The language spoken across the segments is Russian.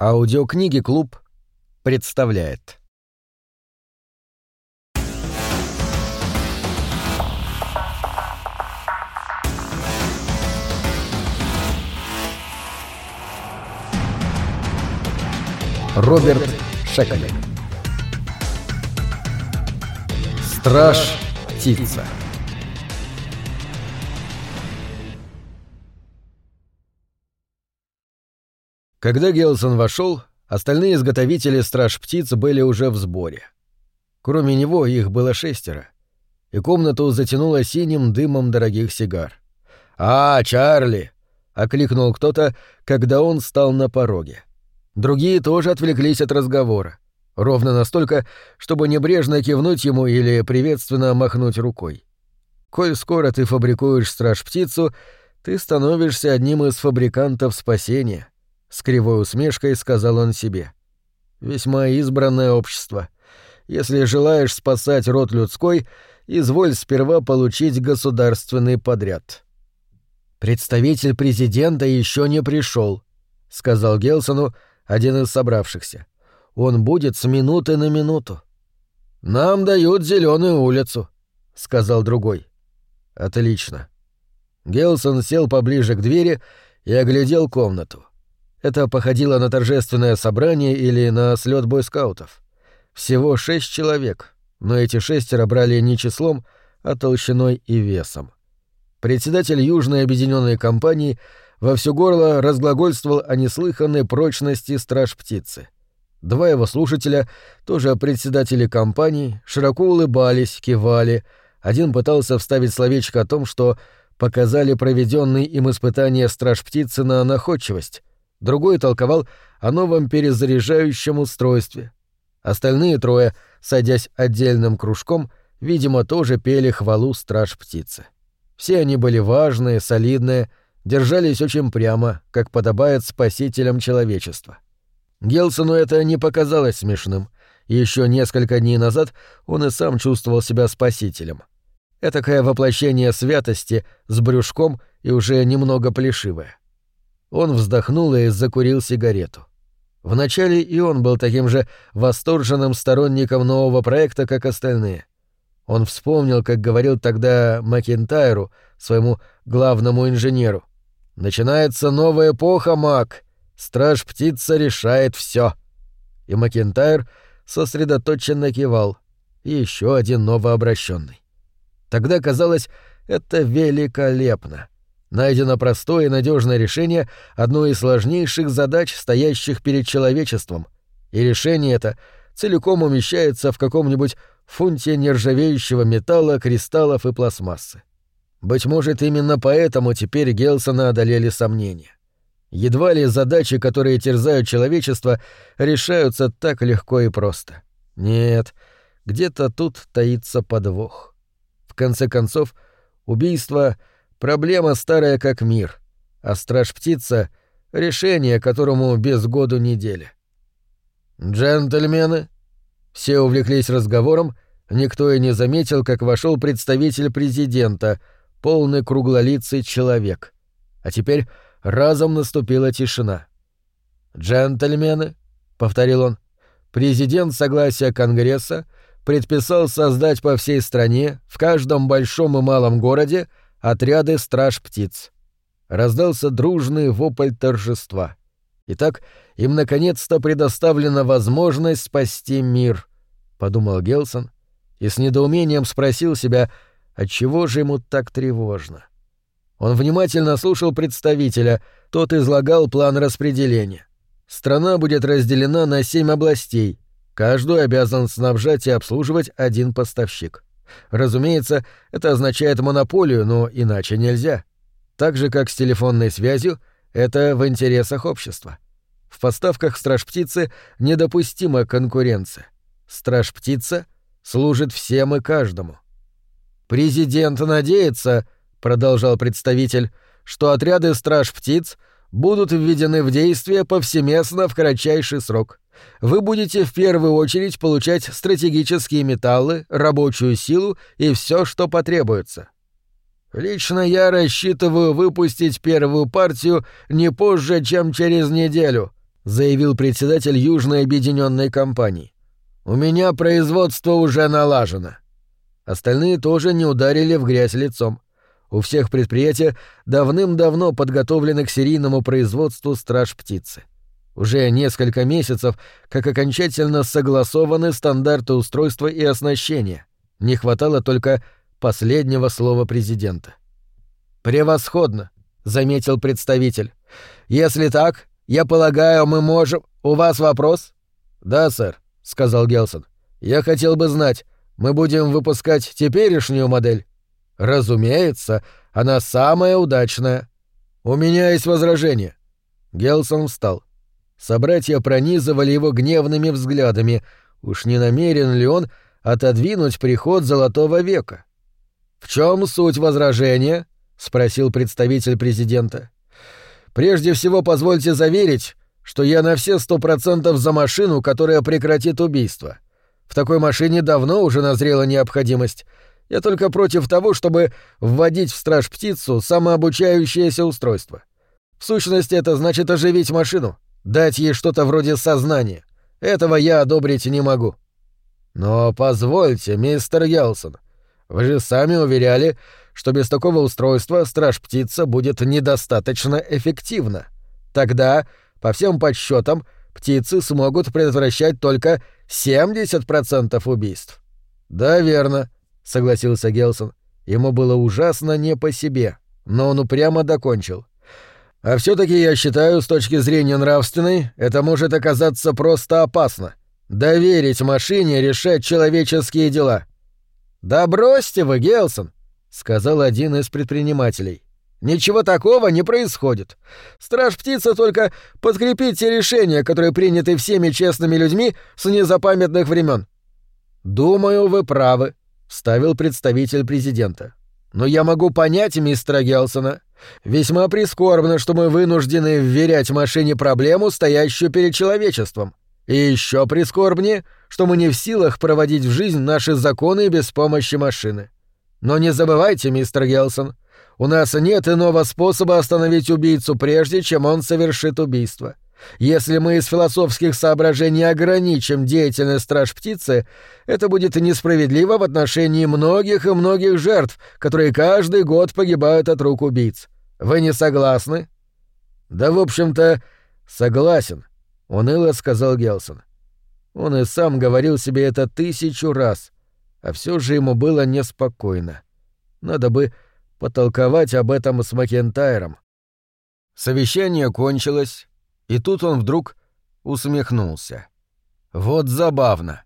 Аудиокниги «Клуб» представляет. Роберт Шекель. Страж птица. Когда Гелсон вошел, остальные изготовители страж птиц были уже в сборе. Кроме него их было шестеро, и комнату затянуло синим дымом дорогих сигар. «А, Чарли!» — окликнул кто-то, когда он стал на пороге. Другие тоже отвлеклись от разговора. Ровно настолько, чтобы небрежно кивнуть ему или приветственно махнуть рукой. Коль скоро ты фабрикуешь страж-птицу, ты становишься одним из фабрикантов спасения — с кривой усмешкой сказал он себе. Весьма избранное общество. Если желаешь спасать род людской, изволь сперва получить государственный подряд. Представитель президента еще не пришел, сказал Гелсону один из собравшихся. Он будет с минуты на минуту. Нам дают зеленую улицу, сказал другой. Отлично. Гелсон сел поближе к двери и оглядел комнату. Это походило на торжественное собрание или на слет бойскаутов. Всего шесть человек, но эти шестеро брали не числом, а толщиной и весом. Председатель Южной объединенной компании во все горло разглагольствовал о неслыханной прочности страж-птицы. Два его слушателя, тоже председатели компании, широко улыбались, кивали. Один пытался вставить словечко о том, что показали проведенные им испытания страж-птицы на находчивость — другой толковал о новом перезаряжающем устройстве. Остальные трое, садясь отдельным кружком, видимо, тоже пели хвалу страж-птицы. Все они были важные, солидные, держались очень прямо, как подобает спасителям человечества. Гелсону это не показалось смешным. Еще несколько дней назад он и сам чувствовал себя спасителем. Этакое воплощение святости с брюшком и уже немного плешивое. Он вздохнул и закурил сигарету. Вначале и он был таким же восторженным сторонником нового проекта, как остальные. Он вспомнил, как говорил тогда Макентайру, своему главному инженеру. «Начинается новая эпоха, Мак! Страж-птица решает все. И Макентайр сосредоточенно кивал. Еще один новообращенный. Тогда казалось, это великолепно. Найдено простое и надежное решение одной из сложнейших задач, стоящих перед человечеством. И решение это целиком умещается в каком-нибудь фунте нержавеющего металла, кристаллов и пластмассы. Быть может, именно поэтому теперь Гелсона одолели сомнения. Едва ли задачи, которые терзают человечество, решаются так легко и просто. Нет, где-то тут таится подвох. В конце концов, убийство — Проблема старая как мир, а страж-птица — решение, которому без году недели. «Джентльмены!» Все увлеклись разговором, никто и не заметил, как вошел представитель президента, полный круглолицый человек. А теперь разом наступила тишина. «Джентльмены!» — повторил он. «Президент согласия Конгресса предписал создать по всей стране, в каждом большом и малом городе, отряды страж-птиц. Раздался дружный вопль торжества. Итак, им наконец-то предоставлена возможность спасти мир, — подумал Гелсон и с недоумением спросил себя, отчего же ему так тревожно. Он внимательно слушал представителя, тот излагал план распределения. Страна будет разделена на семь областей, каждую обязан снабжать и обслуживать один поставщик. Разумеется, это означает монополию, но иначе нельзя. Так же, как с телефонной связью, это в интересах общества. В поставках страж-птицы недопустима конкуренция. Страж-птица служит всем и каждому. «Президент надеется», — продолжал представитель, «что отряды страж-птиц будут введены в действие повсеместно в кратчайший срок вы будете в первую очередь получать стратегические металлы, рабочую силу и все, что потребуется. Лично я рассчитываю выпустить первую партию не позже, чем через неделю, — заявил председатель Южной объединенной компании. «У меня производство уже налажено». Остальные тоже не ударили в грязь лицом. У всех предприятия давным-давно подготовлены к серийному производству страж птицы. Уже несколько месяцев, как окончательно согласованы стандарты устройства и оснащения. Не хватало только последнего слова президента. «Превосходно», — заметил представитель. «Если так, я полагаю, мы можем... У вас вопрос?» «Да, сэр», — сказал Гелсон. «Я хотел бы знать, мы будем выпускать теперешнюю модель?» «Разумеется, она самая удачная. У меня есть возражение». Гелсон встал. Собратья пронизывали его гневными взглядами. Уж не намерен ли он отодвинуть приход Золотого века? «В чем суть возражения?» — спросил представитель президента. «Прежде всего, позвольте заверить, что я на все сто процентов за машину, которая прекратит убийство. В такой машине давно уже назрела необходимость. Я только против того, чтобы вводить в страж птицу самообучающееся устройство. В сущности, это значит оживить машину, дать ей что-то вроде сознания. Этого я одобрить не могу. Но позвольте, мистер Ялсон, вы же сами уверяли, что без такого устройства страж-птица будет недостаточно эффективна. Тогда, по всем подсчетам, птицы смогут предотвращать только 70% убийств. Да, верно, согласился Гелсон. Ему было ужасно не по себе, но он упрямо докончил. А все таки я считаю, с точки зрения нравственной, это может оказаться просто опасно. Доверить машине решать человеческие дела. Да бросьте вы, Гелсон, сказал один из предпринимателей. Ничего такого не происходит. Страж-птица только подкрепит те решения, которые приняты всеми честными людьми с незапамятных времен. Думаю, вы правы, вставил представитель президента. Но я могу понять мистера Гелсона. Весьма прискорбно, что мы вынуждены вверять машине проблему, стоящую перед человечеством. И еще прискорбнее, что мы не в силах проводить в жизнь наши законы без помощи машины. Но не забывайте, мистер Гелсон, у нас нет иного способа остановить убийцу прежде, чем он совершит убийство. Если мы из философских соображений ограничим деятельность страж-птицы, это будет несправедливо в отношении многих и многих жертв, которые каждый год погибают от рук убийц. Вы не согласны? Да, в общем-то, согласен, уныло сказал Гелсон. Он и сам говорил себе это тысячу раз, а все же ему было неспокойно. Надо бы потолковать об этом с Макентайром. Совещание кончилось, и тут он вдруг усмехнулся. Вот забавно.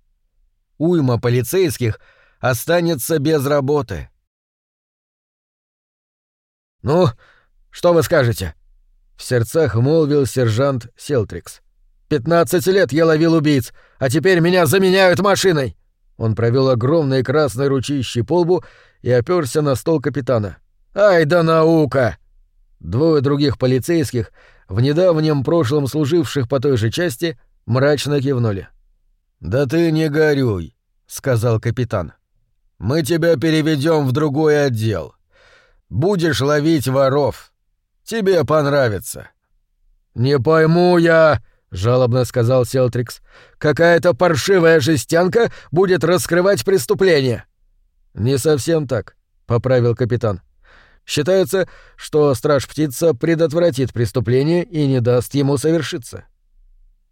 Уйма полицейских останется без работы. «Ну, что вы скажете?» — в сердцах молвил сержант Селтрикс. «Пятнадцать лет я ловил убийц, а теперь меня заменяют машиной!» Он провел огромной красной ручищей по лбу и оперся на стол капитана. «Ай да наука!» Двое других полицейских, в недавнем прошлом служивших по той же части, мрачно кивнули. «Да ты не горюй», — сказал капитан. «Мы тебя переведем в другой отдел. Будешь ловить воров. Тебе понравится». «Не пойму я», — жалобно сказал Селтрикс. «Какая-то паршивая жестянка будет раскрывать преступление». «Не совсем так», — поправил капитан. «Считается, что страж-птица предотвратит преступление и не даст ему совершиться».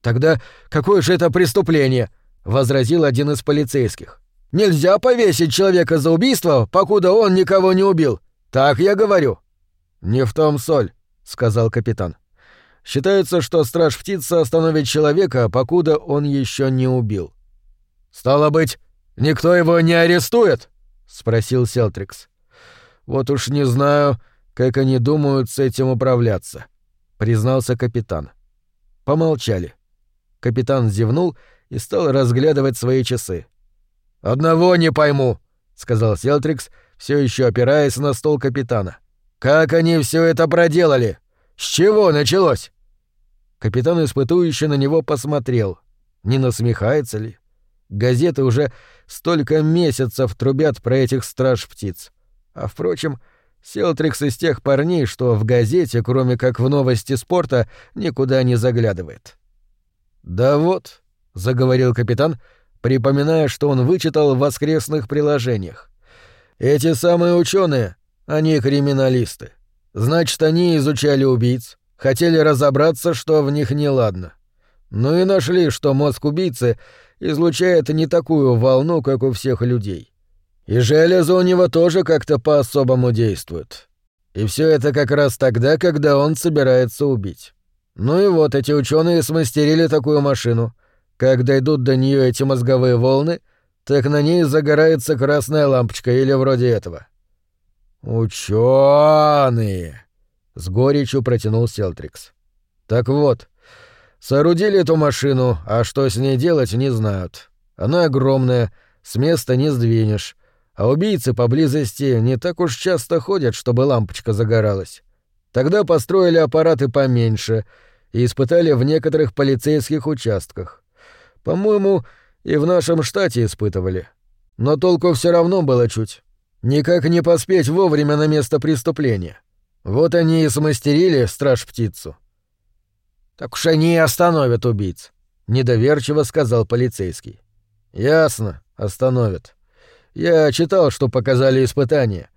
«Тогда какое же это преступление?» — возразил один из полицейских. «Нельзя повесить человека за убийство, покуда он никого не убил. Так я говорю». «Не в том соль», — сказал капитан. Считается, что страж-птица остановит человека, покуда он еще не убил. «Стало быть, никто его не арестует?» — спросил Селтрикс. «Вот уж не знаю, как они думают с этим управляться», — признался капитан. Помолчали. Капитан зевнул и стал разглядывать свои часы. «Одного не пойму», — сказал Селтрикс, все еще опираясь на стол капитана. «Как они все это проделали? С чего началось?» Капитан испытующе на него посмотрел. Не насмехается ли? Газеты уже столько месяцев трубят про этих страж-птиц. А впрочем, Селтрикс из тех парней, что в газете, кроме как в новости спорта, никуда не заглядывает. «Да вот», — заговорил капитан, припоминая, что он вычитал в воскресных приложениях. «Эти самые ученые, они криминалисты. Значит, они изучали убийц, хотели разобраться, что в них неладно. Ну и нашли, что мозг убийцы излучает не такую волну, как у всех людей. И железо у него тоже как-то по-особому действует. И все это как раз тогда, когда он собирается убить. Ну и вот эти ученые смастерили такую машину. Когда идут до нее эти мозговые волны, так на ней загорается красная лампочка или вроде этого. Ученые! с горечью протянул Селтрикс. Так вот, соорудили эту машину, а что с ней делать, не знают. Она огромная, с места не сдвинешь, а убийцы поблизости не так уж часто ходят, чтобы лампочка загоралась. Тогда построили аппараты поменьше и испытали в некоторых полицейских участках. По-моему, и в нашем штате испытывали. Но толку все равно было чуть. Никак не поспеть вовремя на место преступления. Вот они и смастерили страж-птицу. «Так уж они и остановят убийц», — недоверчиво сказал полицейский. «Ясно, остановят. Я читал, что показали испытания.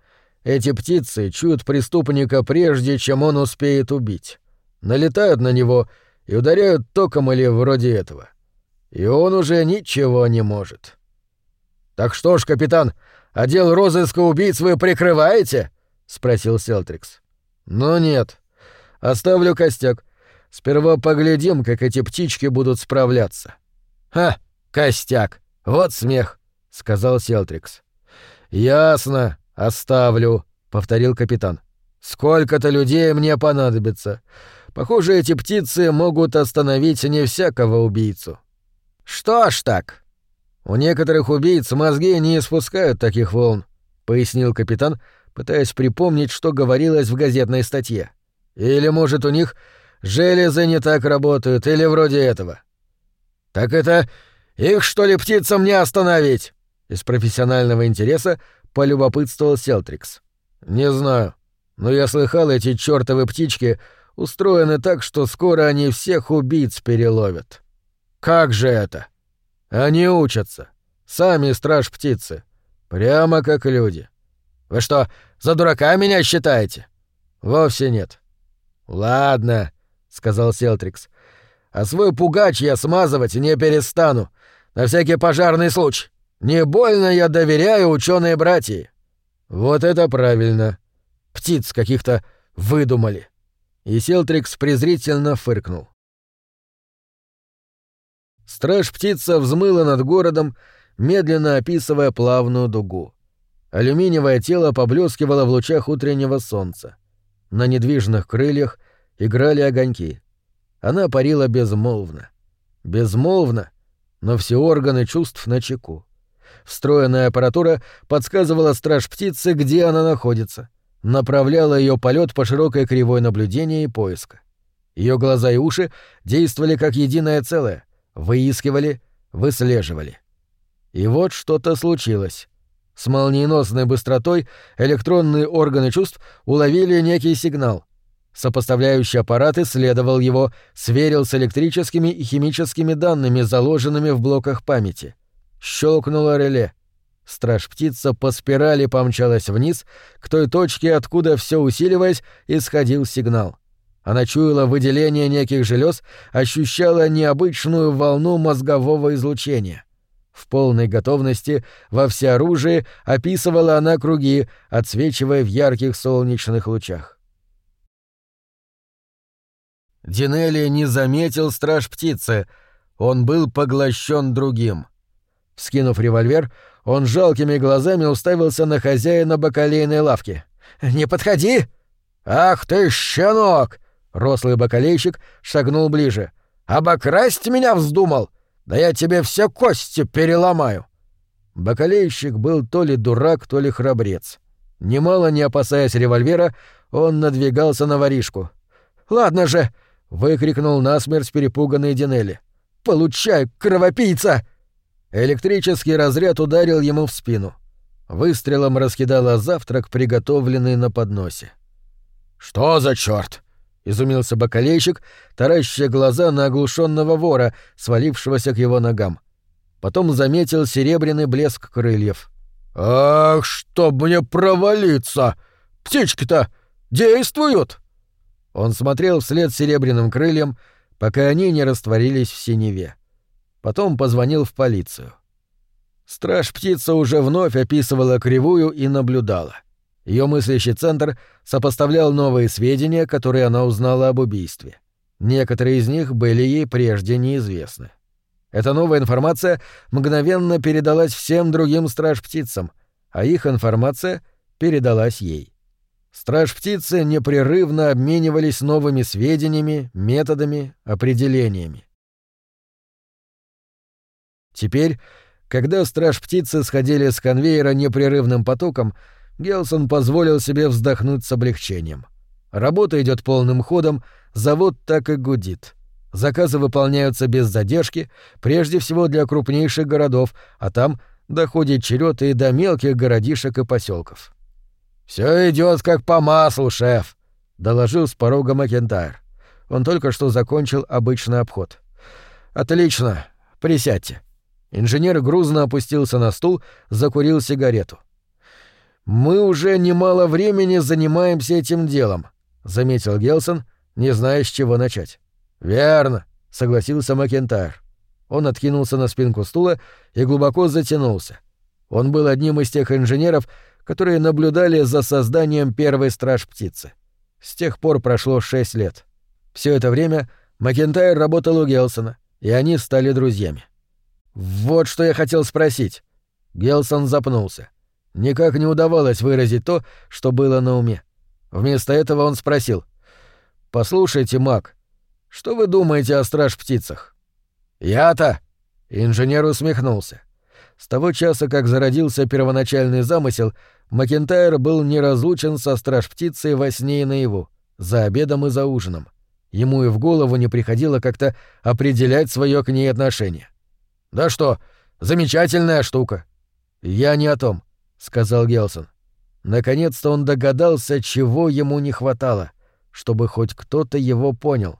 Эти птицы чуют преступника прежде, чем он успеет убить. Налетают на него и ударяют током или вроде этого. И он уже ничего не может. «Так что ж, капитан, отдел розыска убийц вы прикрываете?» — спросил Селтрикс. «Ну нет. Оставлю костяк. Сперва поглядим, как эти птички будут справляться». «Ха, костяк. Вот смех. — сказал Селтрикс. «Ясно, оставлю», — повторил капитан. «Сколько-то людей мне понадобится. Похоже, эти птицы могут остановить не всякого убийцу». «Что ж так?» «У некоторых убийц мозги не испускают таких волн», — пояснил капитан, пытаясь припомнить, что говорилось в газетной статье. «Или, может, у них железы не так работают, или вроде этого». «Так это их, что ли, птицам не остановить?» Из профессионального интереса полюбопытствовал Селтрикс. «Не знаю, но я слыхал, эти чёртовы птички устроены так, что скоро они всех убийц переловят». «Как же это?» «Они учатся. Сами страж-птицы. Прямо как люди». «Вы что, за дурака меня считаете?» «Вовсе нет». «Ладно», — сказал Селтрикс. «А свой пугач я смазывать не перестану. На всякий пожарный случай. Не больно я доверяю ученые братья. Вот это правильно. Птиц каких-то выдумали. И Селтрикс презрительно фыркнул. Страж-птица взмыла над городом, медленно описывая плавную дугу. Алюминиевое тело поблескивало в лучах утреннего солнца. На недвижных крыльях играли огоньки. Она парила безмолвно. Безмолвно, но все органы чувств на чеку. Встроенная аппаратура подсказывала страж птицы, где она находится, направляла ее полет по широкой кривой наблюдения и поиска. Ее глаза и уши действовали как единое целое, выискивали, выслеживали. И вот что-то случилось. С молниеносной быстротой электронные органы чувств уловили некий сигнал. Сопоставляющий аппарат исследовал его, сверил с электрическими и химическими данными, заложенными в блоках памяти. Щелкнуло реле. Страж-птица по спирали помчалась вниз, к той точке, откуда все усиливаясь, исходил сигнал. Она чуяла выделение неких желез, ощущала необычную волну мозгового излучения. В полной готовности, во всеоружии, описывала она круги, отсвечивая в ярких солнечных лучах. Динелли не заметил страж птицы, он был поглощен другим — Скинув револьвер, он жалкими глазами уставился на хозяина бакалейной лавки. «Не подходи!» «Ах ты, щенок!» Рослый бакалейщик шагнул ближе. «Обокрасть меня вздумал? Да я тебе все кости переломаю!» Бакалейщик был то ли дурак, то ли храбрец. Немало не опасаясь револьвера, он надвигался на воришку. «Ладно же!» — выкрикнул насмерть перепуганный Динелли. «Получай, кровопийца!» Электрический разряд ударил ему в спину. Выстрелом раскидала завтрак, приготовленный на подносе. «Что за черт? изумился бакалейщик, тараща глаза на оглушенного вора, свалившегося к его ногам. Потом заметил серебряный блеск крыльев. «Ах, чтоб мне провалиться! Птички-то действуют!» Он смотрел вслед серебряным крыльям, пока они не растворились в синеве. Потом позвонил в полицию. Страж-птица уже вновь описывала кривую и наблюдала. Ее мыслящий центр сопоставлял новые сведения, которые она узнала об убийстве. Некоторые из них были ей прежде неизвестны. Эта новая информация мгновенно передалась всем другим страж-птицам, а их информация передалась ей. Страж-птицы непрерывно обменивались новыми сведениями, методами, определениями. Теперь, когда страж-птицы сходили с конвейера непрерывным потоком, Гелсон позволил себе вздохнуть с облегчением. Работа идет полным ходом, завод так и гудит. Заказы выполняются без задержки, прежде всего для крупнейших городов, а там доходит черед и до мелких городишек и поселков. Все идет как по маслу, шеф, доложил с порога Макентайр. Он только что закончил обычный обход. Отлично, присядьте. Инженер грузно опустился на стул, закурил сигарету. Мы уже немало времени занимаемся этим делом, заметил Гелсон, не зная, с чего начать. Верно, согласился Макентайр. Он откинулся на спинку стула и глубоко затянулся. Он был одним из тех инженеров, которые наблюдали за созданием первой страж-птицы. С тех пор прошло шесть лет. Все это время Макентайр работал у Гелсона, и они стали друзьями. «Вот что я хотел спросить». Гелсон запнулся. Никак не удавалось выразить то, что было на уме. Вместо этого он спросил. «Послушайте, Мак, что вы думаете о страж-птицах?» «Я-то...» — инженер усмехнулся. С того часа, как зародился первоначальный замысел, Макентайр был неразлучен со страж-птицей во сне и наяву, за обедом и за ужином. Ему и в голову не приходило как-то определять свое к ней отношение. «Да что, замечательная штука!» «Я не о том», — сказал Гелсон. Наконец-то он догадался, чего ему не хватало, чтобы хоть кто-то его понял.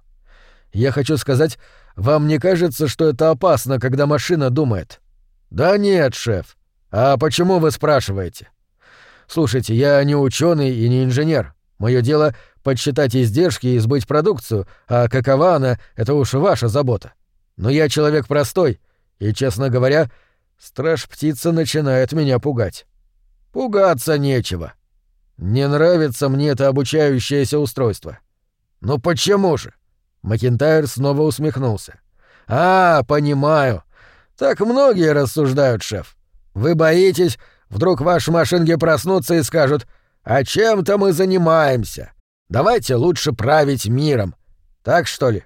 «Я хочу сказать, вам не кажется, что это опасно, когда машина думает?» «Да нет, шеф. А почему вы спрашиваете?» Слушайте, я не ученый и не инженер. Мое дело — подсчитать издержки и сбыть продукцию, а какова она — это уж ваша забота. Но я человек простой, и, честно говоря, страж-птица начинает меня пугать. Пугаться нечего. Не нравится мне это обучающееся устройство. Ну почему же? Макинтайр снова усмехнулся. А, понимаю. Так многие рассуждают, шеф. Вы боитесь, Вдруг ваши машинки проснутся и скажут «А чем-то мы занимаемся. Давайте лучше править миром». Так что ли?»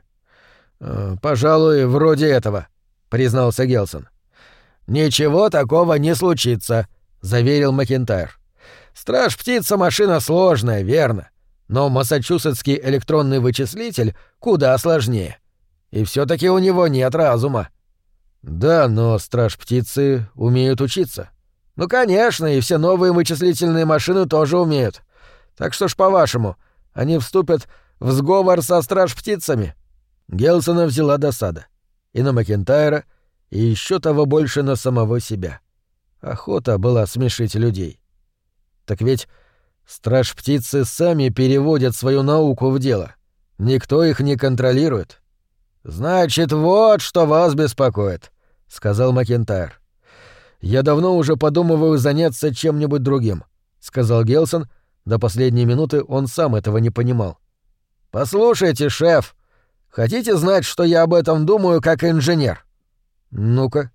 «Э, «Пожалуй, вроде этого», — признался Гелсон. «Ничего такого не случится», — заверил Макентайр. «Страж-птица машина сложная, верно, но массачусетский электронный вычислитель куда сложнее. И все таки у него нет разума». «Да, но страж-птицы умеют учиться». Ну, конечно, и все новые вычислительные машины тоже умеют. Так что ж, по-вашему, они вступят в сговор со страж-птицами?» Гелсона взяла досада. И на Макентайра, и еще того больше на самого себя. Охота была смешить людей. Так ведь страж-птицы сами переводят свою науку в дело. Никто их не контролирует. «Значит, вот что вас беспокоит», — сказал Макентайр. «Я давно уже подумываю заняться чем-нибудь другим», — сказал Гелсон. До последней минуты он сам этого не понимал. «Послушайте, шеф, хотите знать, что я об этом думаю как инженер?» «Ну-ка».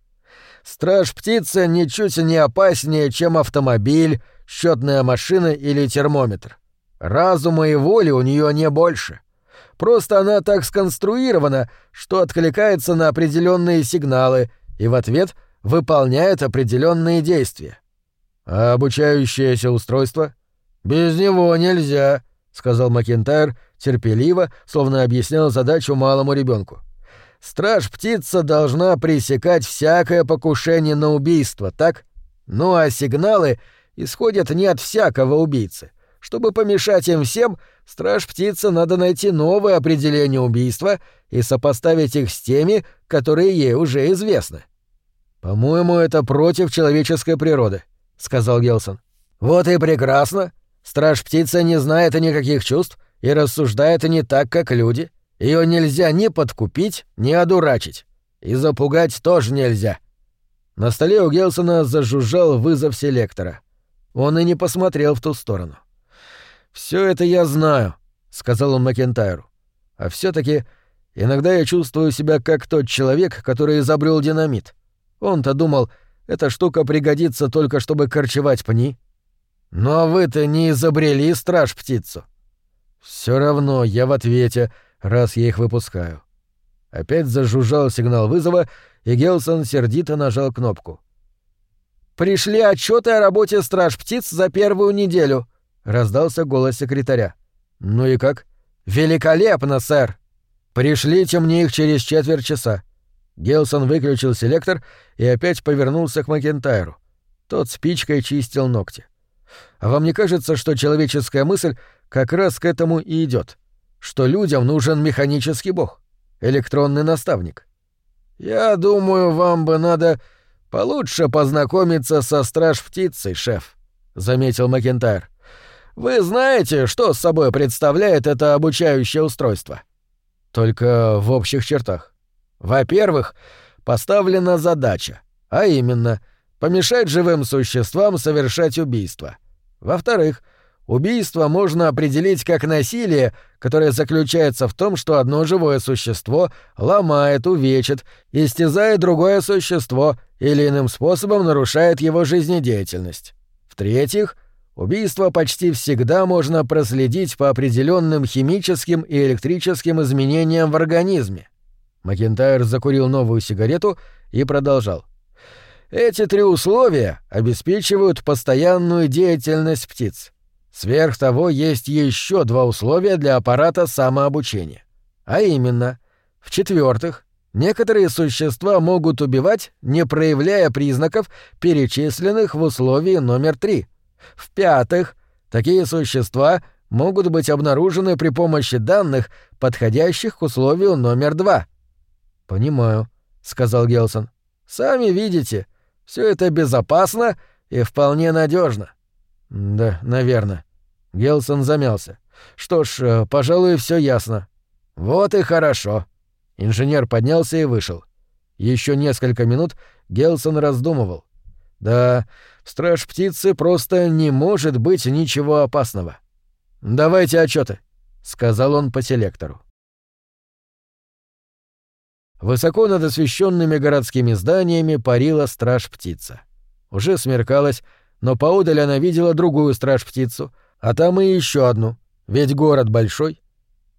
«Страж-птица ничуть не опаснее, чем автомобиль, счетная машина или термометр. Разума и воли у нее не больше. Просто она так сконструирована, что откликается на определенные сигналы и в ответ — выполняет определенные действия. А обучающееся устройство? Без него нельзя, сказал Макентайр терпеливо, словно объяснял задачу малому ребенку. Страж-птица должна пресекать всякое покушение на убийство, так? Ну а сигналы исходят не от всякого убийцы, Чтобы помешать им всем, страж-птице надо найти новое определение убийства и сопоставить их с теми, которые ей уже известны. «По-моему, это против человеческой природы», — сказал Гелсон. «Вот и прекрасно. Страж-птица не знает никаких чувств и рассуждает не так, как люди. Ее нельзя ни подкупить, ни одурачить. И запугать тоже нельзя». На столе у Гелсона зажужжал вызов селектора. Он и не посмотрел в ту сторону. Все это я знаю», — сказал он Макентайру. «А все таки иногда я чувствую себя как тот человек, который изобрел динамит. Он-то думал, эта штука пригодится только чтобы корчевать пни. А вы-то не изобрели страж-птицу. Все равно я в ответе, раз я их выпускаю. Опять зажужжал сигнал вызова, и Гелсон сердито нажал кнопку. «Пришли отчеты о работе страж-птиц за первую неделю», — раздался голос секретаря. «Ну и как?» «Великолепно, сэр!» «Пришлите мне их через четверть часа. Гелсон выключил селектор и опять повернулся к Макентайру. Тот спичкой чистил ногти. А вам не кажется, что человеческая мысль как раз к этому и идет? Что людям нужен механический бог, электронный наставник? Я думаю, вам бы надо получше познакомиться со страж-птицей, шеф, заметил Макентайр. Вы знаете, что с собой представляет это обучающее устройство? Только в общих чертах. Во-первых, поставлена задача, а именно помешать живым существам совершать убийство. Во-вторых, убийство можно определить как насилие, которое заключается в том, что одно живое существо ломает, увечит, истязает другое существо или иным способом нарушает его жизнедеятельность. В-третьих, убийство почти всегда можно проследить по определенным химическим и электрическим изменениям в организме. Макентайр закурил новую сигарету и продолжал. Эти три условия обеспечивают постоянную деятельность птиц. Сверх того, есть еще два условия для аппарата самообучения. А именно, в-четвертых, некоторые существа могут убивать, не проявляя признаков, перечисленных в условии номер три. В-пятых, такие существа могут быть обнаружены при помощи данных, подходящих к условию номер два — «Понимаю», — сказал Гелсон. «Сами видите, все это безопасно и вполне надежно. «Да, наверное». Гелсон замялся. «Что ж, э, пожалуй, все ясно». «Вот и хорошо». Инженер поднялся и вышел. Еще несколько минут Гелсон раздумывал. «Да, в страж птицы просто не может быть ничего опасного». «Давайте отчеты, сказал он по селектору. Высоко над освещенными городскими зданиями парила страж-птица. Уже смеркалось, но поодаль она видела другую страж-птицу, а там и еще одну, ведь город большой.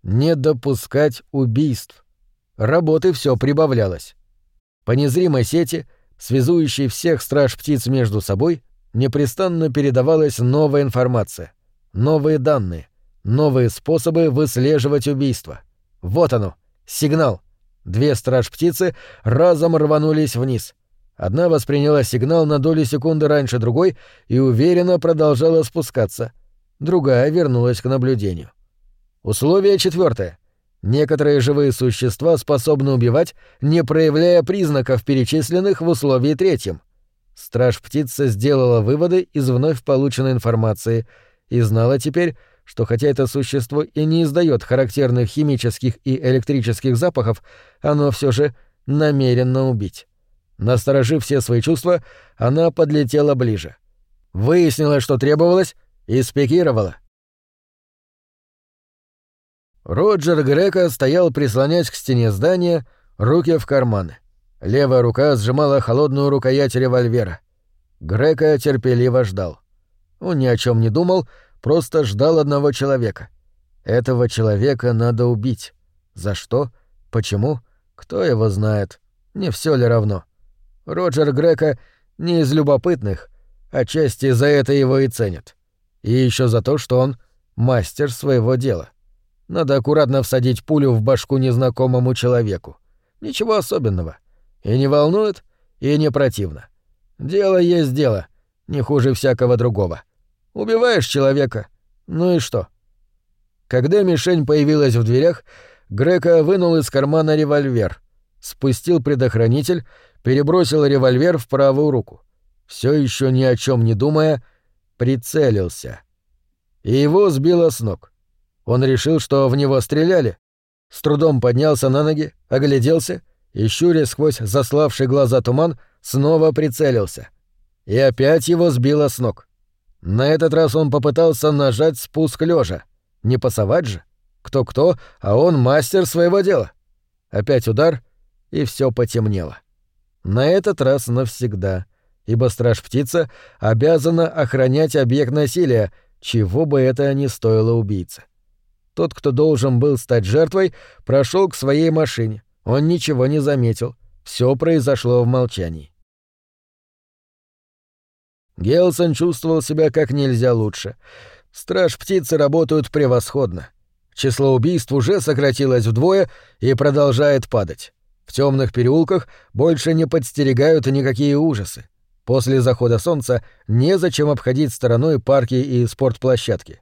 Не допускать убийств. Работы все прибавлялось. По незримой сети, связующей всех страж-птиц между собой, непрестанно передавалась новая информация, новые данные, новые способы выслеживать убийства. Вот оно, сигнал — Две страж-птицы разом рванулись вниз. Одна восприняла сигнал на долю секунды раньше другой и уверенно продолжала спускаться. Другая вернулась к наблюдению. Условие четвертое. Некоторые живые существа способны убивать, не проявляя признаков, перечисленных в условии третьем. Страж-птица сделала выводы из вновь полученной информации и знала теперь, что хотя это существо и не издает характерных химических и электрических запахов, оно все же намеренно убить. Насторожив все свои чувства, она подлетела ближе. Выяснила, что требовалось, и спикировала. Роджер Грека стоял, прислонясь к стене здания, руки в карманы. Левая рука сжимала холодную рукоять револьвера. Грека терпеливо ждал. Он ни о чем не думал, просто ждал одного человека. Этого человека надо убить. За что? Почему? Кто его знает? Не все ли равно? Роджер Грека не из любопытных, отчасти за это его и ценят. И еще за то, что он мастер своего дела. Надо аккуратно всадить пулю в башку незнакомому человеку. Ничего особенного. И не волнует, и не противно. Дело есть дело, не хуже всякого другого. Убиваешь человека, Ну и что? Когда мишень появилась в дверях, Грека вынул из кармана револьвер, спустил предохранитель, перебросил револьвер в правую руку. Все еще ни о чем не думая, прицелился. И его сбило с ног. Он решил, что в него стреляли. С трудом поднялся на ноги, огляделся и, щуря сквозь заславший глаза туман, снова прицелился. И опять его сбило с ног. На этот раз он попытался нажать спуск лежа. Не пасовать же. Кто-кто, а он мастер своего дела. Опять удар, и все потемнело. На этот раз навсегда, ибо страж-птица обязана охранять объект насилия, чего бы это ни стоило убийце. Тот, кто должен был стать жертвой, прошел к своей машине. Он ничего не заметил. Все произошло в молчании. Гелсон чувствовал себя как нельзя лучше. Страж-птицы работают превосходно. Число убийств уже сократилось вдвое и продолжает падать. В темных переулках больше не подстерегают никакие ужасы. После захода солнца незачем обходить стороной парки и спортплощадки.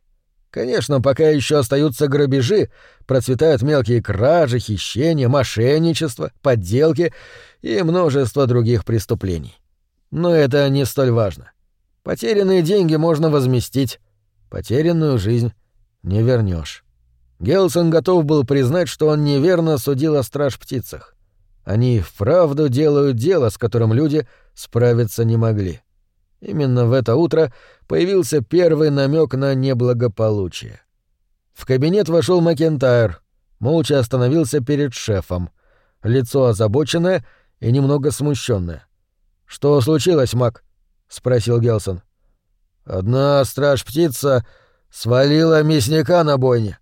Конечно, пока еще остаются грабежи, процветают мелкие кражи, хищения, мошенничество, подделки и множество других преступлений. Но это не столь важно. Потерянные деньги можно возместить, потерянную жизнь не вернешь. Гелсон готов был признать, что он неверно судил о страж-птицах. Они вправду делают дело, с которым люди справиться не могли. Именно в это утро появился первый намек на неблагополучие. В кабинет вошел Макентайр, молча остановился перед шефом, лицо озабоченное и немного смущенное. Что случилось, Мак? спросил Гелсон. Одна страж-птица свалила мясника на бойне.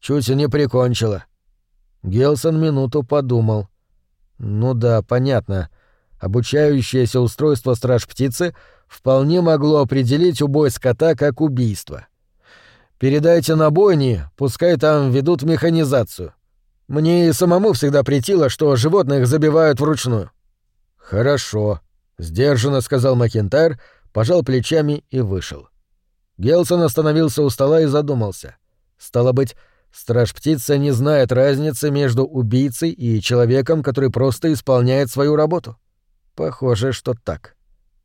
Чуть не прикончила. Гелсон минуту подумал. Ну да, понятно. Обучающееся устройство страж-птицы вполне могло определить убой скота как убийство. Передайте на бойни, пускай там ведут механизацию. Мне и самому всегда претило, что животных забивают вручную. Хорошо, сдержанно сказал Макентайр, пожал плечами и вышел. Гелсон остановился у стола и задумался. Стало быть, страж-птица не знает разницы между убийцей и человеком, который просто исполняет свою работу. Похоже, что так.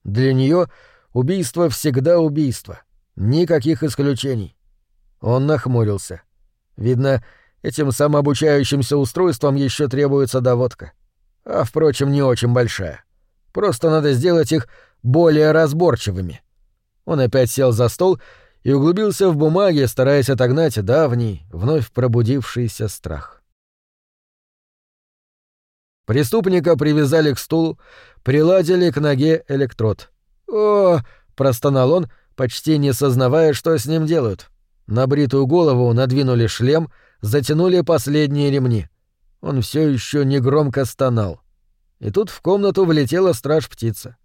Для нее убийство всегда убийство. Никаких исключений. Он нахмурился. Видно, этим самообучающимся устройством еще требуется доводка. А, впрочем, не очень большая. Просто надо сделать их более разборчивыми. Он опять сел за стол и углубился в бумаги, стараясь отогнать давний, вновь пробудившийся страх. Преступника привязали к стулу, приладили к ноге электрод. «О!» — простонал он, почти не сознавая, что с ним делают. На бритую голову надвинули шлем, затянули последние ремни. Он все еще негромко стонал. И тут в комнату влетела страж-птица.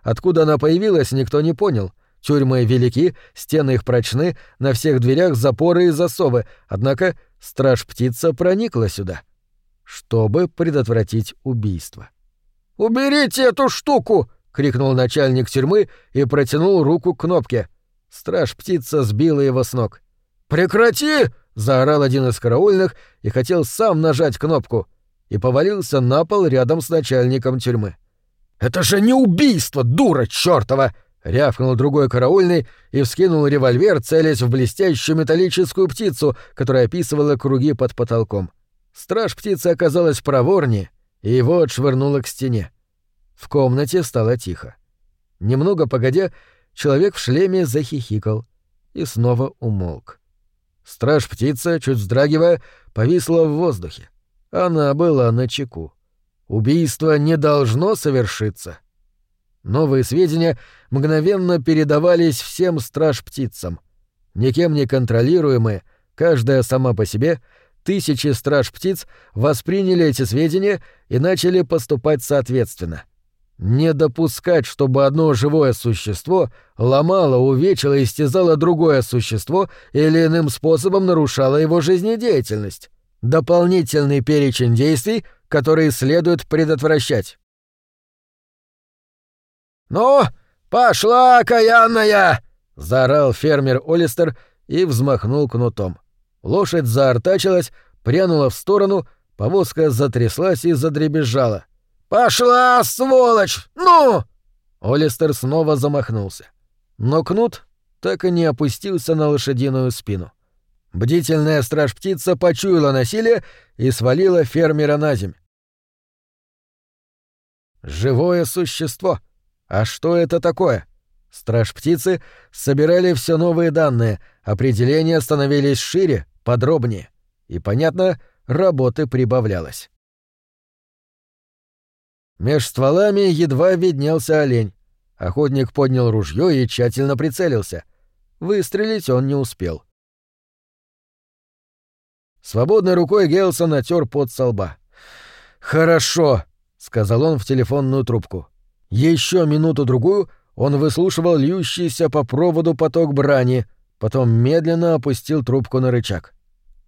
Откуда она появилась, никто не понял. Тюрьмы велики, стены их прочны, на всех дверях запоры и засовы, однако страж-птица проникла сюда. — чтобы предотвратить убийство. «Уберите эту штуку!» — крикнул начальник тюрьмы и протянул руку к кнопке. Страж-птица сбила его с ног. «Прекрати!» — заорал один из караульных и хотел сам нажать кнопку. И повалился на пол рядом с начальником тюрьмы. «Это же не убийство, дура чёртова!» — рявкнул другой караульный и вскинул револьвер, целясь в блестящую металлическую птицу, которая описывала круги под потолком. Страж птицы оказалась проворнее, и его отшвырнуло к стене. В комнате стало тихо. Немного погодя, человек в шлеме захихикал и снова умолк. Страж-птица, чуть вздрагивая, повисла в воздухе. Она была на чеку. Убийство не должно совершиться. Новые сведения мгновенно передавались всем страж-птицам. Никем не контролируемые, каждая сама по себе — Тысячи страж-птиц восприняли эти сведения и начали поступать соответственно. Не допускать, чтобы одно живое существо ломало, увечило истязало другое существо или иным способом нарушало его жизнедеятельность. Дополнительный перечень действий, которые следует предотвращать. «Ну, пошла, каянная!» — заорал фермер Олистер и взмахнул кнутом. Лошадь заортачилась, прянула в сторону, повозка затряслась и задребезжала. «Пошла, сволочь! Ну!» Олистер снова замахнулся. Но кнут так и не опустился на лошадиную спину. Бдительная страж-птица почуяла насилие и свалила фермера на земь. Живое существо. А что это такое? Страж-птицы собирали все новые данные, определения становились шире, подробнее. И, понятно, работы прибавлялось. Меж стволами едва виднелся олень. Охотник поднял ружье и тщательно прицелился. Выстрелить он не успел. Свободной рукой Гелсон натер под со лба. «Хорошо», — сказал он в телефонную трубку. Еще минуту-другую он выслушивал льющийся по проводу поток брани, потом медленно опустил трубку на рычаг.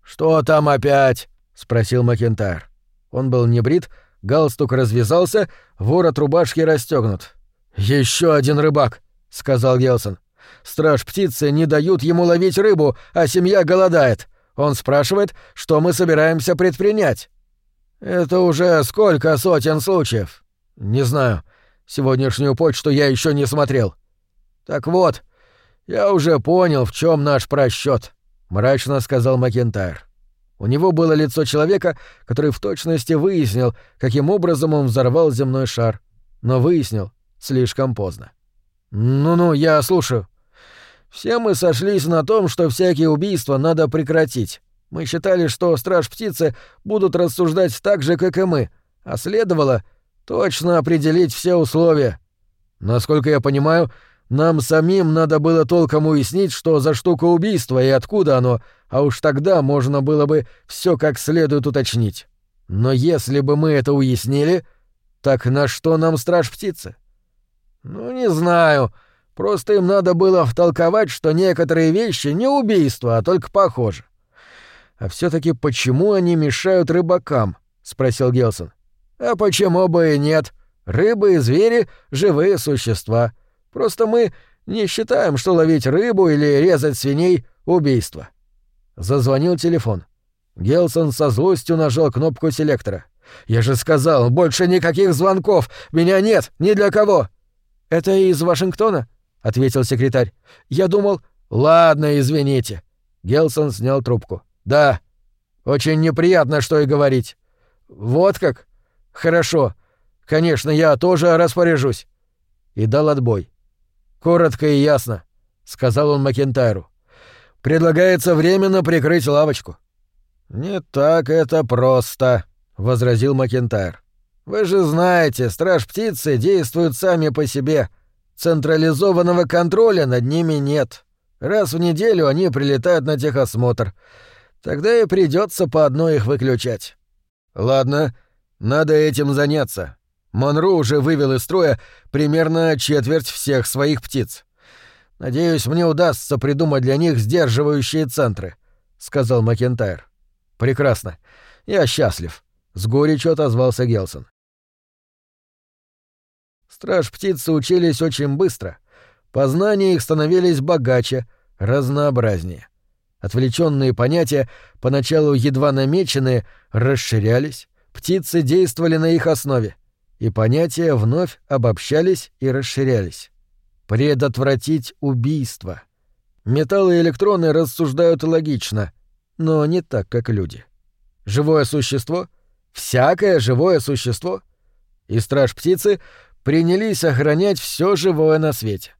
«Что там опять?» — спросил Макентайр. Он был не брит, галстук развязался, ворот рубашки расстегнут. Еще один рыбак», — сказал Гелсон. «Страж птицы не дают ему ловить рыбу, а семья голодает. Он спрашивает, что мы собираемся предпринять. Это уже сколько сотен случаев? Не знаю. Сегодняшнюю почту я еще не смотрел. Так вот, я уже понял, в чем наш просчет, мрачно сказал Макентайр. У него было лицо человека, который в точности выяснил, каким образом он взорвал земной шар, но выяснил слишком поздно. Ну-ну, я слушаю. Все мы сошлись на том, что всякие убийства надо прекратить. Мы считали, что страж-птицы будут рассуждать так же, как и мы, а следовало точно определить все условия. Насколько я понимаю, нам самим надо было толком уяснить, что за штука убийства и откуда оно, а уж тогда можно было бы все как следует уточнить. Но если бы мы это уяснили, так на что нам страж-птицы? Ну, не знаю. Просто им надо было втолковать, что некоторые вещи не убийства, а только похожи. А все-таки почему они мешают рыбакам? спросил Гелсон. А почему бы и нет? Рыбы и звери — живые существа. Просто мы не считаем, что ловить рыбу или резать свиней — убийство. Зазвонил телефон. Гелсон со злостью нажал кнопку селектора. «Я же сказал, больше никаких звонков! Меня нет, ни для кого!» «Это из Вашингтона?» — ответил секретарь. «Я думал...» «Ладно, извините». Гелсон снял трубку. Да. Очень неприятно, что и говорить. Вот как? Хорошо. Конечно, я тоже распоряжусь. И дал отбой. Коротко и ясно, сказал он Макентайру. Предлагается временно прикрыть лавочку. Не так это просто, возразил Макентайр. Вы же знаете, страж птицы действуют сами по себе. Централизованного контроля над ними нет. Раз в неделю они прилетают на техосмотр. Тогда и придется по одной их выключать. Ладно, надо этим заняться. Монро уже вывел из строя примерно четверть всех своих птиц. Надеюсь, мне удастся придумать для них сдерживающие центры, сказал Макентайр. Прекрасно. Я счастлив, с горечью отозвался Гелсон. Страж птицы учились очень быстро. Познания их становились богаче, разнообразнее. Отвлеченные понятия, поначалу едва намеченные, расширялись, птицы действовали на их основе, и понятия вновь обобщались и расширялись. Предотвратить убийство. Металлы и электроны рассуждают логично, но не так, как люди. Живое существо? Всякое живое существо? И страж птицы принялись охранять все живое на свете.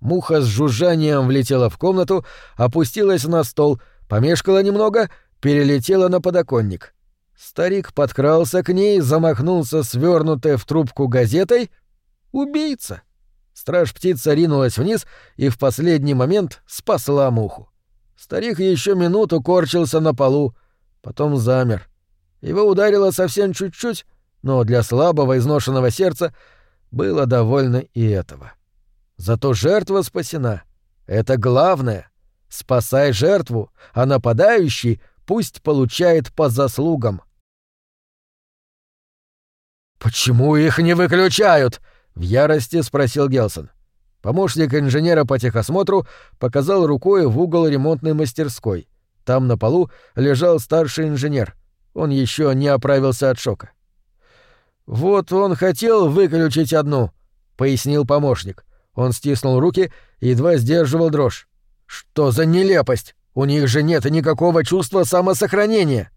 Муха с жужжанием влетела в комнату, опустилась на стол, помешкала немного, перелетела на подоконник. Старик подкрался к ней, замахнулся свернутой в трубку газетой. Убийца! Страж-птица ринулась вниз и в последний момент спасла муху. Старик еще минуту корчился на полу, потом замер. Его ударило совсем чуть-чуть, но для слабого изношенного сердца было довольно и этого. Зато жертва спасена. Это главное. Спасай жертву, а нападающий пусть получает по заслугам. «Почему их не выключают?» — в ярости спросил Гелсон. Помощник инженера по техосмотру показал рукой в угол ремонтной мастерской. Там на полу лежал старший инженер. Он еще не оправился от шока. «Вот он хотел выключить одну», — пояснил помощник. Он стиснул руки и едва сдерживал дрожь. «Что за нелепость? У них же нет никакого чувства самосохранения!»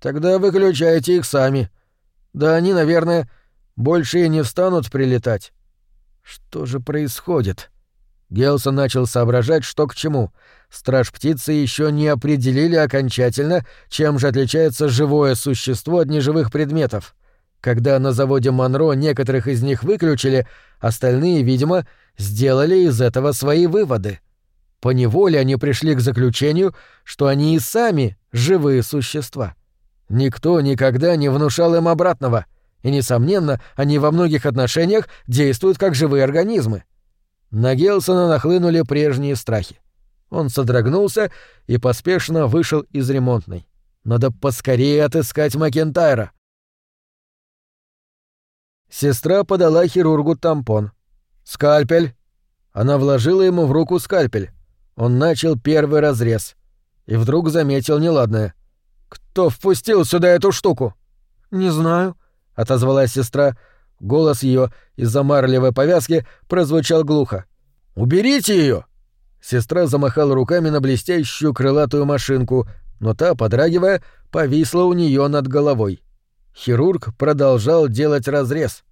«Тогда выключайте их сами. Да они, наверное, больше и не встанут прилетать». «Что же происходит?» Гелсон начал соображать, что к чему. Страж птицы еще не определили окончательно, чем же отличается живое существо от неживых предметов. Когда на заводе Монро некоторых из них выключили, остальные, видимо, сделали из этого свои выводы. По неволе они пришли к заключению, что они и сами живые существа. Никто никогда не внушал им обратного, и, несомненно, они во многих отношениях действуют как живые организмы. На Гелсона нахлынули прежние страхи. Он содрогнулся и поспешно вышел из ремонтной. Надо поскорее отыскать Макентайра. Сестра подала хирургу тампон. «Скальпель!» Она вложила ему в руку скальпель. Он начал первый разрез. И вдруг заметил неладное. «Кто впустил сюда эту штуку?» «Не знаю», — отозвалась сестра. Голос ее из-за марлевой повязки прозвучал глухо. «Уберите ее!» Сестра замахала руками на блестящую крылатую машинку, но та, подрагивая, повисла у нее над головой. Хирург продолжал делать разрез.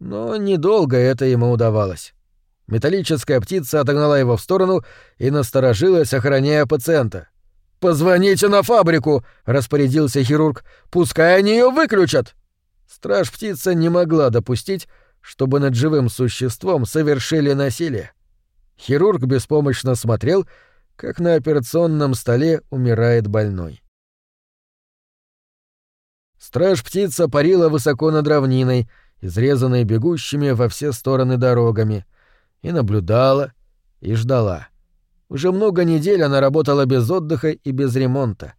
Но недолго это ему удавалось. Металлическая птица отогнала его в сторону и насторожилась, охраняя пациента. «Позвоните на фабрику!» — распорядился хирург. «Пускай они ее выключат!» Страж-птица не могла допустить, чтобы над живым существом совершили насилие. Хирург беспомощно смотрел, как на операционном столе умирает больной. Страж-птица парила высоко над равниной, изрезанной бегущими во все стороны дорогами, и наблюдала, и ждала. Уже много недель она работала без отдыха и без ремонта.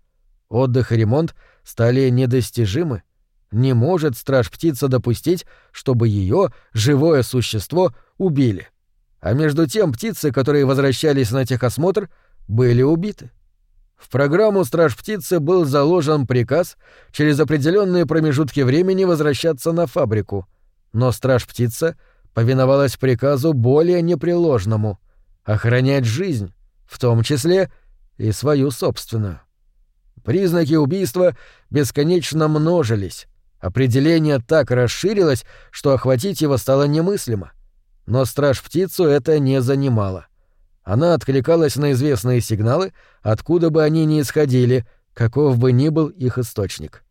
Отдых и ремонт стали недостижимы. Не может страж-птица допустить, чтобы ее, живое существо, убили. А между тем птицы, которые возвращались на техосмотр, были убиты. В программу «Страж птицы» был заложен приказ через определенные промежутки времени возвращаться на фабрику. Но «Страж птица» повиновалась приказу более непреложному — охранять жизнь, в том числе и свою собственную. Признаки убийства бесконечно множились, определение так расширилось, что охватить его стало немыслимо. Но страж птицу это не занимало. Она откликалась на известные сигналы, откуда бы они ни исходили, каков бы ни был их источник.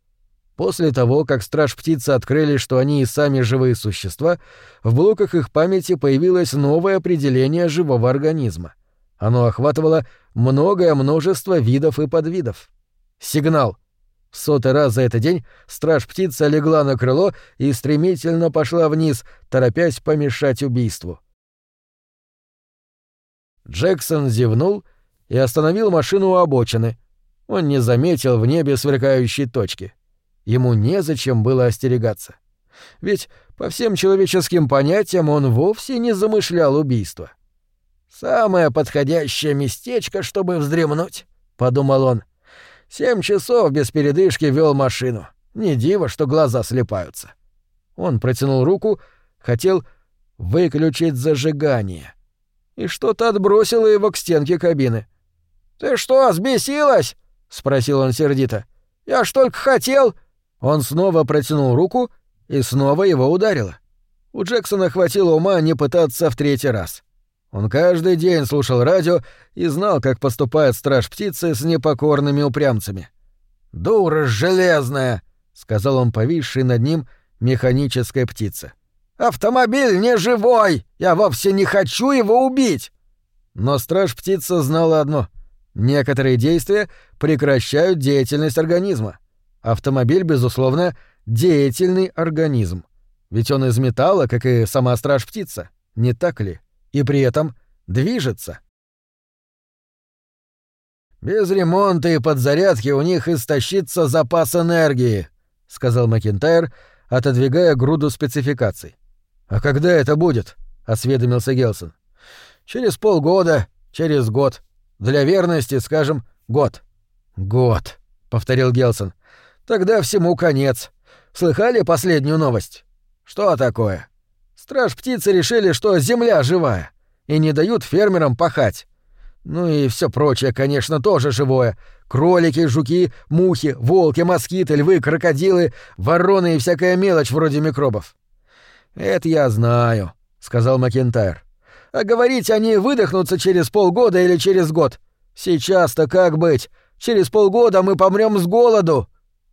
После того, как страж-птицы открыли, что они и сами живые существа, в блоках их памяти появилось новое определение живого организма. Оно охватывало многое множество видов и подвидов. Сигнал. В сотый раз за этот день страж-птица легла на крыло и стремительно пошла вниз, торопясь помешать убийству. Джексон зевнул и остановил машину у обочины. Он не заметил в небе сверкающей точки. Ему незачем было остерегаться. Ведь по всем человеческим понятиям он вовсе не замышлял убийство. «Самое подходящее местечко, чтобы вздремнуть», — подумал он. «Семь часов без передышки вел машину. Не диво, что глаза слепаются». Он протянул руку, хотел выключить зажигание — и что-то отбросило его к стенке кабины. «Ты что, сбесилась?» — спросил он сердито. «Я ж только хотел...» Он снова протянул руку, и снова его ударило. У Джексона хватило ума не пытаться в третий раз. Он каждый день слушал радио и знал, как поступает страж птицы с непокорными упрямцами. «Дура железная!» — сказал он повисшей над ним механической птице. Автомобиль не живой! Я вовсе не хочу его убить!» Но страж-птица знала одно — некоторые действия прекращают деятельность организма. Автомобиль, безусловно, деятельный организм. Ведь он из металла, как и сама страж-птица, не так ли? И при этом движется. «Без ремонта и подзарядки у них истощится запас энергии», — сказал Макинтайр, отодвигая груду спецификаций. «А когда это будет?» — осведомился Гелсон. Через полгода, через год. Для верности, скажем, год. Год, повторил Гелсон. Тогда всему конец. Слыхали последнюю новость? Что такое? Страж птицы решили, что земля живая, и не дают фермерам пахать. Ну и все прочее, конечно, тоже живое. Кролики, жуки, мухи, волки, москиты, львы, крокодилы, вороны и всякая мелочь вроде микробов. «Это я знаю», — сказал Макентайр. «А говорить они выдохнутся через полгода или через год. Сейчас-то как быть? Через полгода мы помрем с голоду!»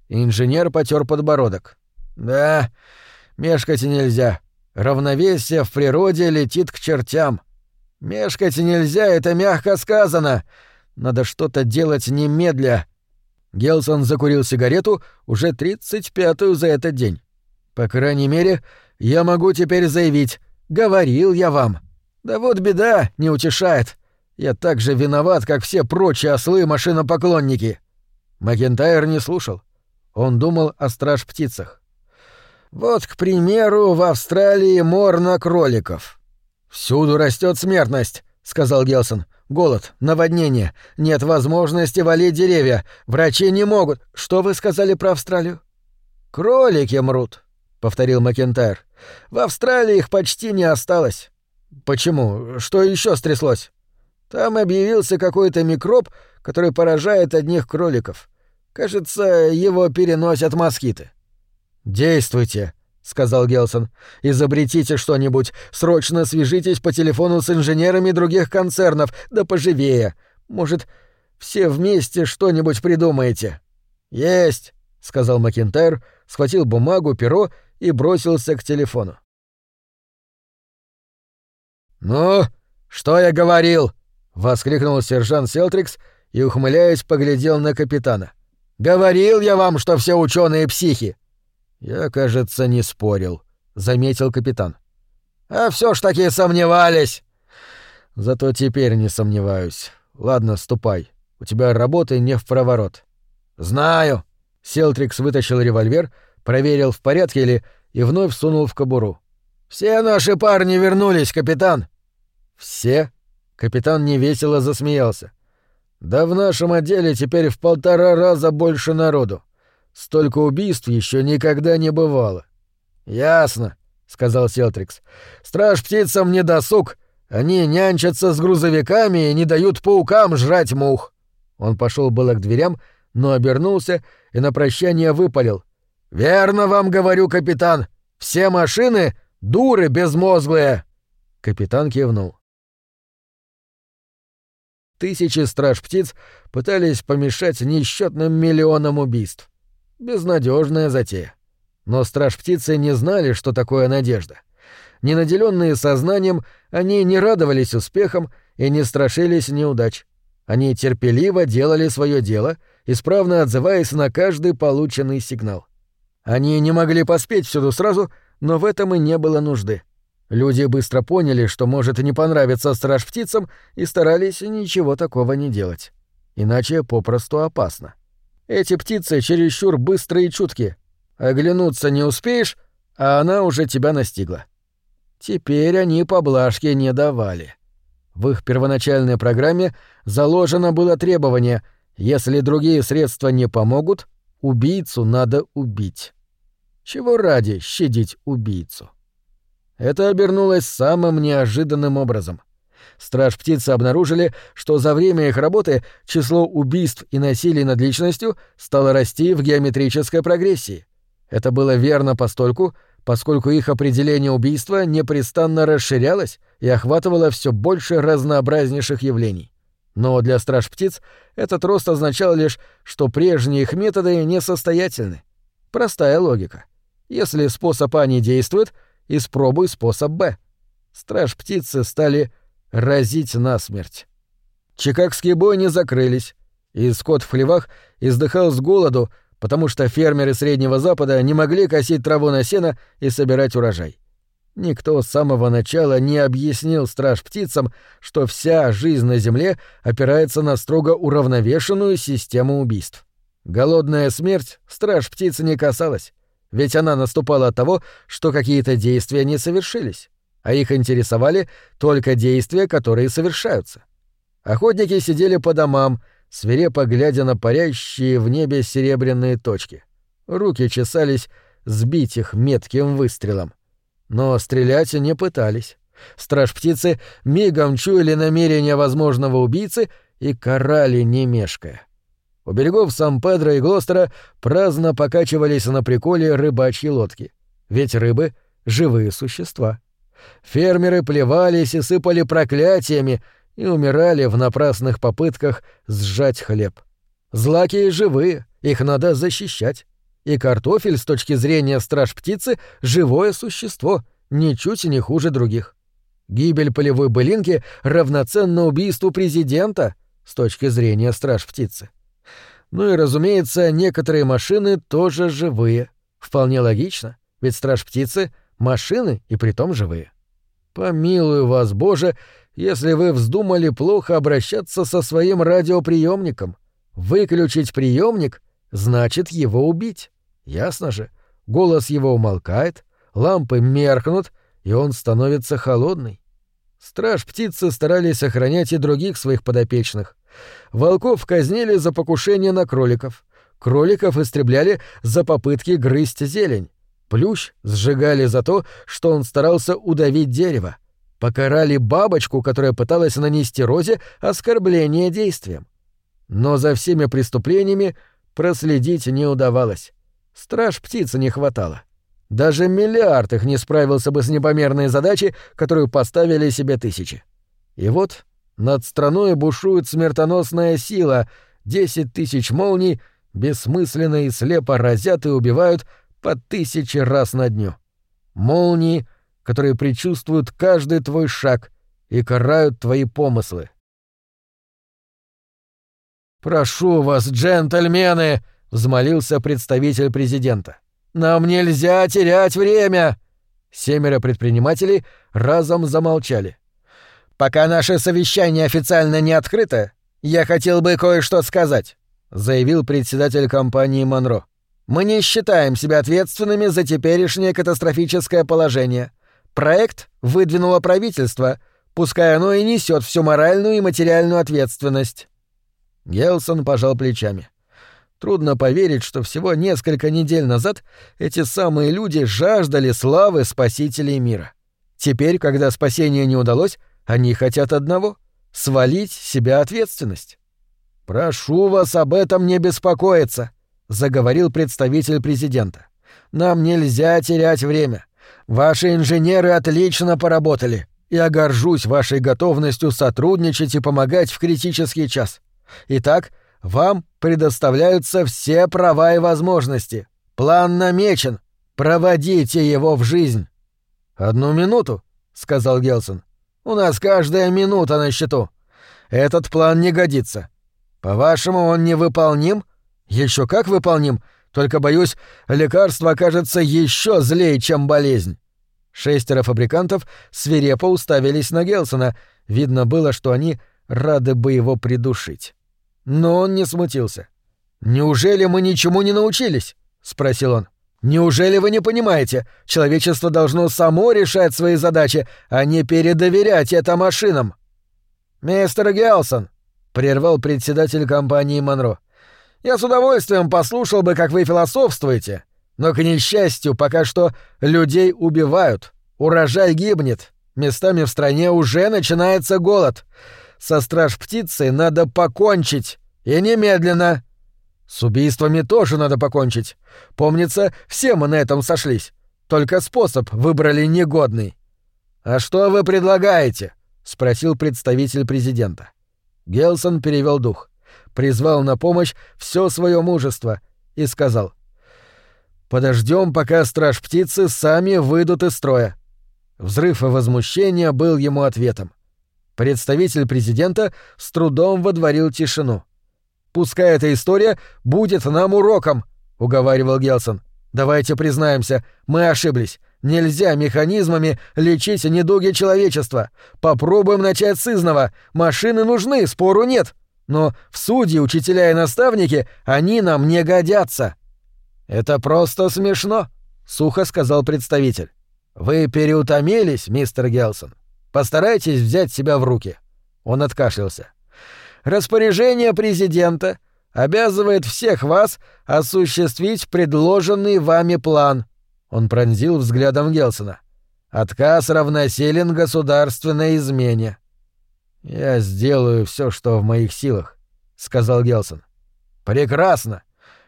Инженер потер подбородок. «Да, мешкать нельзя. Равновесие в природе летит к чертям. Мешкать нельзя, это мягко сказано. Надо что-то делать немедля». Гелсон закурил сигарету, уже тридцать пятую за этот день. «По крайней мере, я могу теперь заявить. Говорил я вам. Да вот беда, не утешает. Я так же виноват, как все прочие ослы-машинопоклонники». Макентайр не слушал. Он думал о страж-птицах. «Вот, к примеру, в Австралии мор на кроликов. Всюду растет смертность», — сказал Гелсон. «Голод, наводнение, нет возможности валить деревья, врачи не могут. Что вы сказали про Австралию?» «Кролики мрут», — повторил Макентайр. «В Австралии их почти не осталось». «Почему? Что еще стряслось?» «Там объявился какой-то микроб, который поражает одних кроликов. Кажется, его переносят москиты». «Действуйте», — сказал Гелсон. «Изобретите что-нибудь. Срочно свяжитесь по телефону с инженерами других концернов, да поживее. Может, все вместе что-нибудь придумаете». «Есть», — сказал Макентайр, схватил бумагу, перо и бросился к телефону. «Ну, что я говорил?» — воскликнул сержант Селтрикс и, ухмыляясь, поглядел на капитана. «Говорил я вам, что все ученые психи!» «Я, кажется, не спорил», — заметил капитан. «А все ж таки сомневались!» «Зато теперь не сомневаюсь. Ладно, ступай. У тебя работы не в проворот». «Знаю». Селтрикс вытащил револьвер, проверил, в порядке ли, и вновь сунул в кобуру. «Все наши парни вернулись, капитан!» «Все?» — капитан невесело засмеялся. «Да в нашем отделе теперь в полтора раза больше народу. Столько убийств еще никогда не бывало». «Ясно», — сказал Селтрикс. «Страж птицам не досуг. Они нянчатся с грузовиками и не дают паукам жрать мух». Он пошел было к дверям, но обернулся и на прощание выпалил. «Верно вам говорю, капитан. Все машины — дуры безмозглые!» Капитан кивнул. Тысячи страж-птиц пытались помешать несчетным миллионам убийств. Безнадежная затея. Но страж-птицы не знали, что такое надежда. Ненаделенные сознанием, они не радовались успехам и не страшились неудач. Они терпеливо делали свое дело, исправно отзываясь на каждый полученный сигнал. Они не могли поспеть всюду сразу, но в этом и не было нужды. Люди быстро поняли, что может не понравиться страж птицам, и старались ничего такого не делать. Иначе попросту опасно. Эти птицы чересчур быстрые и чуткие. Оглянуться не успеешь, а она уже тебя настигла. Теперь они поблажки не давали. В их первоначальной программе заложено было требование «если другие средства не помогут, Убийцу надо убить. Чего ради щадить убийцу? Это обернулось самым неожиданным образом. Страж-птицы обнаружили, что за время их работы число убийств и насилий над личностью стало расти в геометрической прогрессии. Это было верно постольку, поскольку их определение убийства непрестанно расширялось и охватывало все больше разнообразнейших явлений. Но для страж-птиц этот рост означал лишь, что прежние их методы несостоятельны. Простая логика. Если способ А не действует, испробуй способ Б. Страж-птицы стали разить насмерть. Чикагские бойни закрылись, и скот в хлевах издыхал с голоду, потому что фермеры Среднего Запада не могли косить траву на сено и собирать урожай. Никто с самого начала не объяснил страж-птицам, что вся жизнь на Земле опирается на строго уравновешенную систему убийств. Голодная смерть страж-птиц не касалась, ведь она наступала от того, что какие-то действия не совершились. А их интересовали только действия, которые совершаются. Охотники сидели по домам, свирепо глядя на парящие в небе серебряные точки. Руки чесались сбить их метким выстрелом. Но стрелять не пытались. Страж-птицы мигом чуяли намерения возможного убийцы и карали не мешкая. У берегов Сан-Педро и Глостера праздно покачивались на приколе рыбачьи лодки. Ведь рыбы — живые существа. Фермеры плевались и сыпали проклятиями и умирали в напрасных попытках сжать хлеб. Злаки живые, их надо защищать. И картофель с точки зрения страж-птицы — живое существо, ничуть не хуже других. Гибель полевой былинки равноценна убийству президента с точки зрения страж-птицы. Ну и, разумеется, некоторые машины тоже живые. Вполне логично, ведь страж-птицы — машины и притом живые. Помилуй вас, Боже, если вы вздумали плохо обращаться со своим радиоприемником. Выключить приемник значит его убить. Ясно же. Голос его умолкает, лампы меркнут, и он становится холодный. Страж птицы старались охранять и других своих подопечных. Волков казнили за покушение на кроликов. Кроликов истребляли за попытки грызть зелень. Плющ сжигали за то, что он старался удавить дерево. Покарали бабочку, которая пыталась нанести Розе оскорбление действием. Но за всеми преступлениями проследить не удавалось. Страж птицы не хватало. Даже миллиард их не справился бы с непомерной задачей, которую поставили себе тысячи. И вот над страной бушует смертоносная сила, десять тысяч молний бессмысленно и слепо разят и убивают по тысяче раз на дню. Молнии, которые предчувствуют каждый твой шаг и карают твои помыслы. «Прошу вас, джентльмены!» — взмолился представитель президента. «Нам нельзя терять время!» Семеро предпринимателей разом замолчали. «Пока наше совещание официально не открыто, я хотел бы кое-что сказать», — заявил председатель компании «Монро». «Мы не считаем себя ответственными за теперешнее катастрофическое положение. Проект выдвинуло правительство, пускай оно и несет всю моральную и материальную ответственность». Гелсон пожал плечами. Трудно поверить, что всего несколько недель назад эти самые люди жаждали славы спасителей мира. Теперь, когда спасение не удалось, они хотят одного — свалить себя ответственность. «Прошу вас об этом не беспокоиться», — заговорил представитель президента. «Нам нельзя терять время. Ваши инженеры отлично поработали. Я горжусь вашей готовностью сотрудничать и помогать в критический час. Итак, вам предоставляются все права и возможности. План намечен. Проводите его в жизнь. Одну минуту, сказал Гелсон. У нас каждая минута на счету. Этот план не годится. По-вашему, он невыполним? Еще как выполним. Только боюсь, лекарство окажется еще злее, чем болезнь. Шестеро фабрикантов свирепо уставились на Гелсона. Видно было, что они рады бы его придушить. Но он не смутился. «Неужели мы ничему не научились?» — спросил он. «Неужели вы не понимаете? Человечество должно само решать свои задачи, а не передоверять это машинам». «Мистер Гелсон», — прервал председатель компании «Монро», — «я с удовольствием послушал бы, как вы философствуете, но, к несчастью, пока что людей убивают, урожай гибнет, местами в стране уже начинается голод со страж-птицей надо покончить. И немедленно. С убийствами тоже надо покончить. Помнится, все мы на этом сошлись. Только способ выбрали негодный. «А что вы предлагаете?» — спросил представитель президента. Гелсон перевел дух, призвал на помощь все свое мужество и сказал. «Подождем, пока страж-птицы сами выйдут из строя». Взрыв возмущения был ему ответом. Представитель президента с трудом водворил тишину. «Пускай эта история будет нам уроком», — уговаривал Гелсон. «Давайте признаемся, мы ошиблись. Нельзя механизмами лечить недуги человечества. Попробуем начать с изного. Машины нужны, спору нет. Но в судьи, учителя и наставники они нам не годятся». «Это просто смешно», — сухо сказал представитель. «Вы переутомились, мистер Гелсон. Постарайтесь взять себя в руки». Он откашлялся. «Распоряжение президента обязывает всех вас осуществить предложенный вами план». Он пронзил взглядом Гелсона. «Отказ равносилен государственной измене». «Я сделаю все, что в моих силах», — сказал Гелсон. «Прекрасно.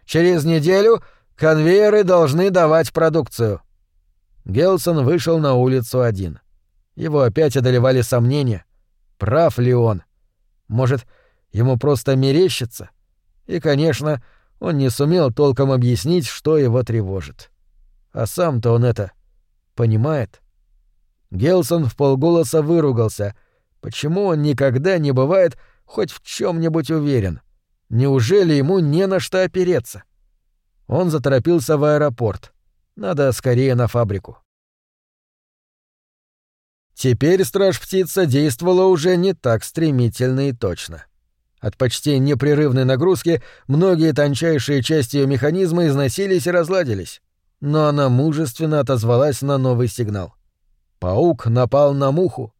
Через неделю конвейеры должны давать продукцию». Гелсон вышел на улицу один. Его опять одолевали сомнения. Прав ли он? Может, ему просто мерещится? И, конечно, он не сумел толком объяснить, что его тревожит. А сам-то он это понимает. Гелсон в полголоса выругался. Почему он никогда не бывает хоть в чем нибудь уверен? Неужели ему не на что опереться? Он заторопился в аэропорт. Надо скорее на фабрику. Теперь страж-птица действовала уже не так стремительно и точно. От почти непрерывной нагрузки многие тончайшие части ее механизма износились и разладились. Но она мужественно отозвалась на новый сигнал. Паук напал на муху.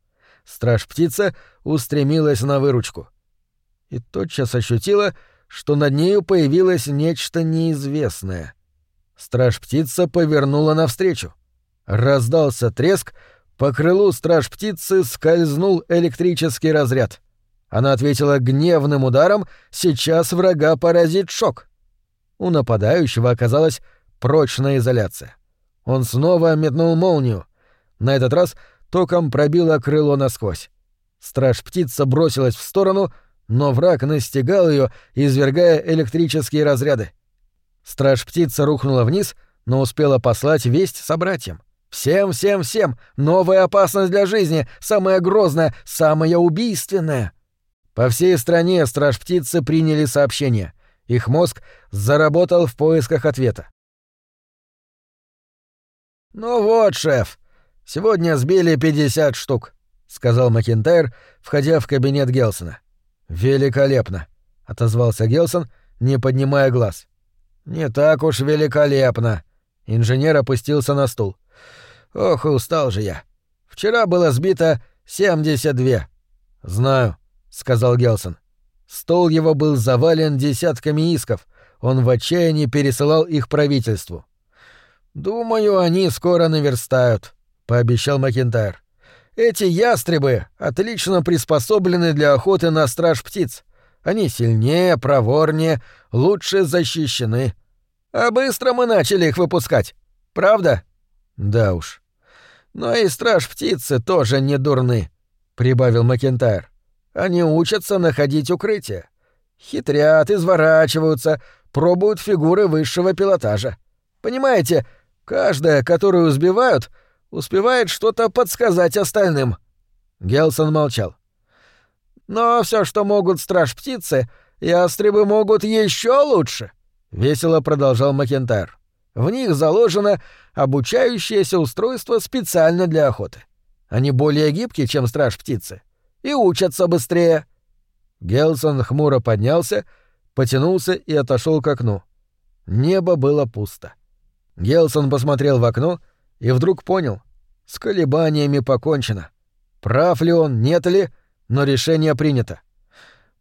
Страж-птица устремилась на выручку. И тотчас ощутила, что над нею появилось нечто неизвестное. Страж-птица повернула навстречу. Раздался треск, по крылу страж-птицы скользнул электрический разряд. Она ответила гневным ударом, сейчас врага поразит шок. У нападающего оказалась прочная изоляция. Он снова метнул молнию. На этот раз током пробило крыло насквозь. Страж-птица бросилась в сторону, но враг настигал ее, извергая электрические разряды. Страж-птица рухнула вниз, но успела послать весть собратьям. «Всем, всем, всем! Новая опасность для жизни! Самая грозная, самая убийственная!» По всей стране страж-птицы приняли сообщение. Их мозг заработал в поисках ответа. «Ну вот, шеф, сегодня сбили 50 штук», — сказал Макентайр, входя в кабинет Гелсона. «Великолепно», — отозвался Гелсон, не поднимая глаз. «Не так уж великолепно». Инженер опустился на стул. «Ох, устал же я. Вчера было сбито 72». «Знаю», — сказал Гелсон. Стол его был завален десятками исков. Он в отчаянии пересылал их правительству. «Думаю, они скоро наверстают», — пообещал Макентайр. «Эти ястребы отлично приспособлены для охоты на страж птиц. Они сильнее, проворнее, лучше защищены. А быстро мы начали их выпускать. Правда? Да уж. Но и страж птицы тоже не дурны, прибавил Макентайр. Они учатся находить укрытие. Хитрят, изворачиваются, пробуют фигуры высшего пилотажа. Понимаете, каждая, которую сбивают, успевает что-то подсказать остальным. Гелсон молчал. Но все, что могут страж-птицы, ястребы могут еще лучше, весело продолжал Макентайр. В них заложено обучающееся устройство специально для охоты. Они более гибкие, чем страж-птицы, и учатся быстрее. Гелсон хмуро поднялся, потянулся и отошел к окну. Небо было пусто. Гелсон посмотрел в окно и вдруг понял — с колебаниями покончено. Прав ли он, нет ли — но решение принято.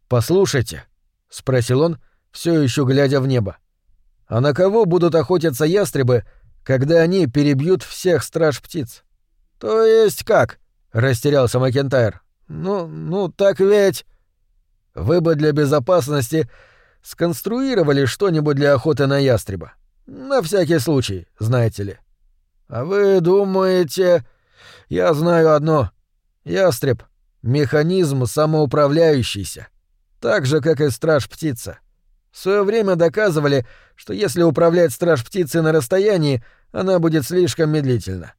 «Послушайте», — спросил он, все еще глядя в небо, — «а на кого будут охотиться ястребы, когда они перебьют всех страж-птиц?» «То есть как?» — растерялся Макентайр. «Ну, ну, так ведь...» «Вы бы для безопасности сконструировали что-нибудь для охоты на ястреба. На всякий случай, знаете ли». «А вы думаете...» «Я знаю одно. Ястреб Механизм самоуправляющийся. Так же, как и страж-птица. В свое время доказывали, что если управлять страж-птицей на расстоянии, она будет слишком медлительна.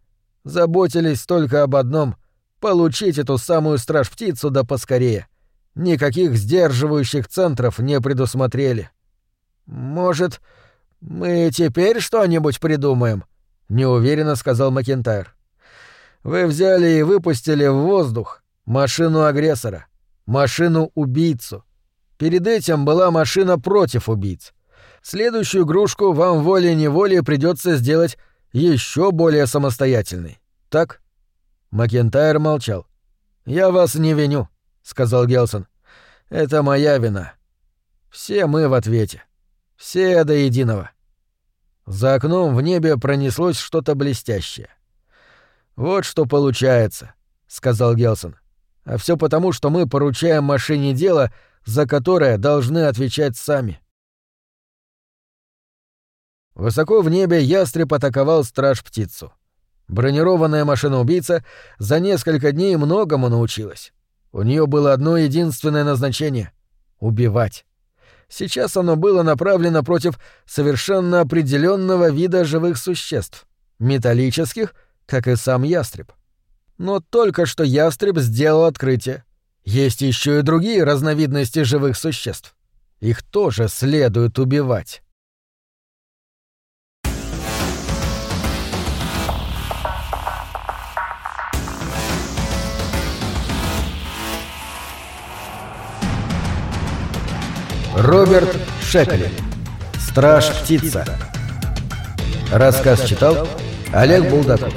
Заботились только об одном — получить эту самую страж-птицу да поскорее. Никаких сдерживающих центров не предусмотрели. «Может, мы теперь что-нибудь придумаем?» — неуверенно сказал Макентайр. «Вы взяли и выпустили в воздух машину агрессора, машину-убийцу. Перед этим была машина против убийц. Следующую игрушку вам волей-неволей придется сделать еще более самостоятельной. так?» Макентайр молчал. «Я вас не виню», — сказал Гелсон. «Это моя вина. Все мы в ответе. Все до единого». За окном в небе пронеслось что-то блестящее. «Вот что получается», — сказал Гелсон. «А все потому, что мы поручаем машине дело, за которое должны отвечать сами». Высоко в небе ястреб атаковал страж-птицу. Бронированная машина-убийца за несколько дней многому научилась. У нее было одно единственное назначение — убивать. Сейчас оно было направлено против совершенно определенного вида живых существ — металлических, как и сам ястреб. Но только что ястреб сделал открытие. Есть еще и другие разновидности живых существ. Их тоже следует убивать. Роберт Шекли. Страж-птица. Рассказ читал Олег Булдаков.